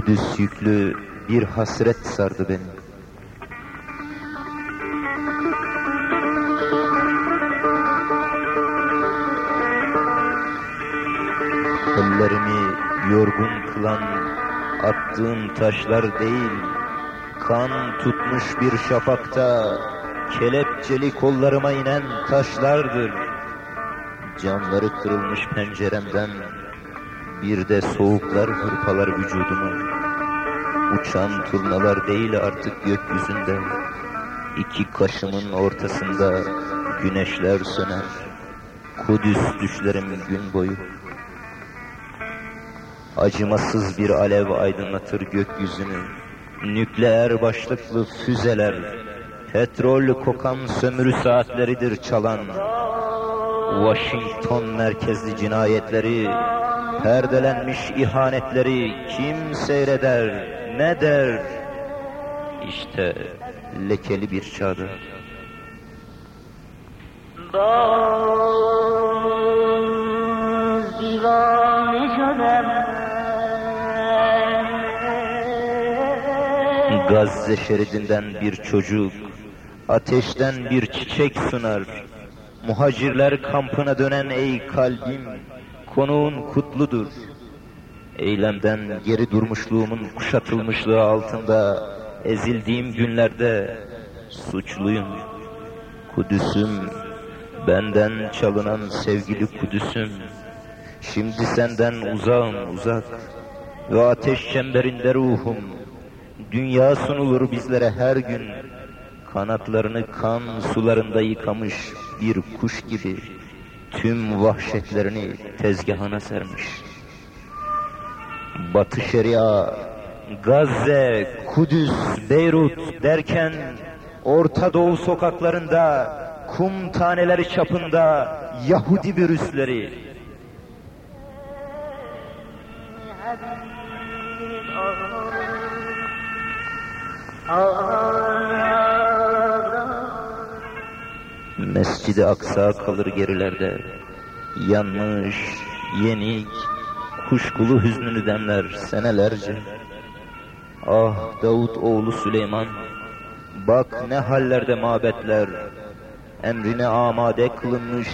Kudüs yüklü bir hasret sardı beni. Ellerimi yorgun kılan attığım taşlar değil, kan tutmuş bir şafakta kelepçeli kollarıma inen taşlardır. Camları kırılmış penceremden bir de soğuklar hırpalar vücudumu. Uçan turnalar değil artık gökyüzünde. İki kaşımın ortasında güneşler söner. Kudüs düşlerim gün boyu. Acımasız bir alev aydınlatır gökyüzünü. Nükleer başlıklı füzeler, petrol kokan sömürü saatleridir çalan. Washington merkezli cinayetleri, perdelenmiş ihanetleri kim seyreder, ne der? İşte lekeli bir çağda. باز دیوانه شدم Gazze şeridinden bir çocuk, ateşten bir çiçek sunar. Muhacirler kampına dönen ey kalbim, konuğun kutludur. Eylemden geri durmuşluğumun kuşatılmışlığı altında ezildiğim günlerde suçluyum. Kudüs'üm, benden çalınan sevgili Kudüs'üm, şimdi senden uzağım uzak ve ateş çemberinde ruhum. Dünya sunulur bizlere her gün, kanatlarını kan sularında yıkamış bir kuş gibi tüm vahşetlerini tezgahına sermiş. Batı Şeria, Gazze, Kudüs, Beyrut derken Orta Doğu sokaklarında kum taneleri çapında Yahudi virüsleri Mescid-i Aksa kalır gerilerde. Yanmış, yenik, kuşkulu hüznünü demler senelerce. Ah Davut oğlu Süleyman, bak ne hallerde mabetler, emrine amade kılınmış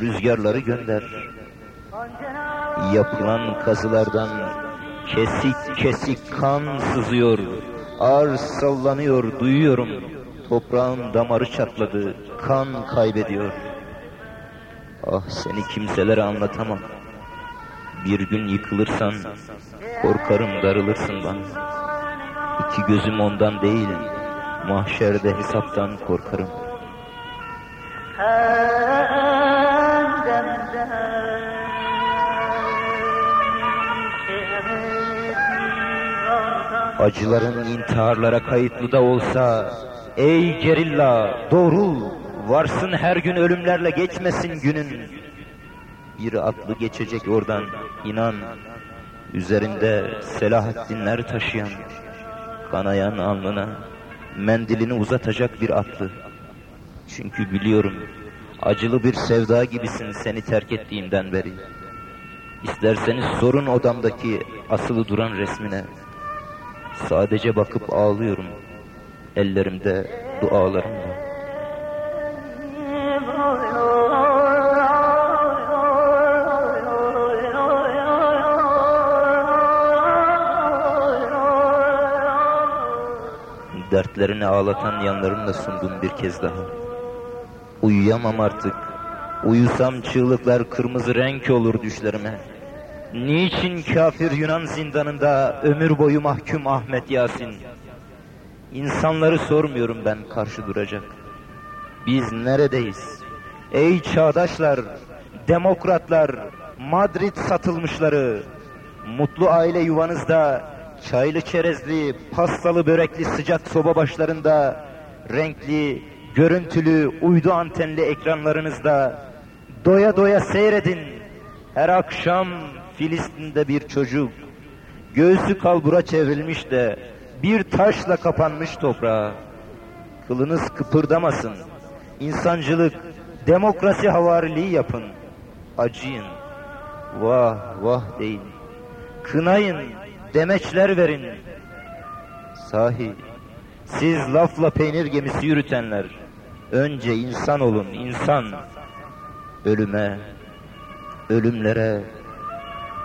rüzgarları gönder. Yapılan kazılardan kesik kesik kan sızıyor, arz sallanıyor duyuyorum. Toprağın damarı çatladı, kan kaybediyor. Ah seni kimselere anlatamam. Bir gün yıkılırsan, korkarım darılırsın bana. İki gözüm ondan değil, mahşerde hesaptan korkarım. Acıların intiharlara kayıtlı da olsa, ey gerilla doğru, varsın her gün ölümlerle geçmesin günün. Bir atlı geçecek oradan, inan, üzerinde Selahaddinler taşıyan, kanayan alnına, mendilini uzatacak bir atlı. Çünkü biliyorum, acılı bir sevda gibisin seni terk ettiğimden beri. İsterseniz sorun odamdaki asılı duran resmine. Sadece bakıp ağlıyorum, ellerimde dualarımla. Dertlerini ağlatan yanlarımla sundum bir kez daha. Uyuyamam artık. Uyusam çığlıklar kırmızı renk olur düşlerime. Niçin kafir Yunan zindanında ömür boyu mahkum Ahmet Yasin? İnsanları sormuyorum ben karşı duracak. Biz neredeyiz? Ey çağdaşlar, demokratlar, Madrid satılmışları, mutlu aile yuvanızda, çaylı çerezli, pastalı börekli sıcak soba başlarında, renkli, görüntülü, uydu antenli ekranlarınızda, doya doya seyredin. Her akşam Filistin'de bir çocuk, göğsü kalbura çevrilmiş de, bir taşla kapanmış toprağa. Kılınız kıpırdamasın. İnsancılık, demokrasi havariliği yapın. Acıyın. Vah vah deyin. Kınayın, demeçler verin. Sahi, siz lafla peynir gemisi yürütenler, önce insan olun, insan. Ölüme, ölümlere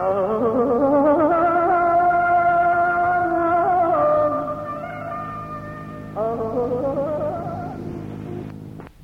Oh.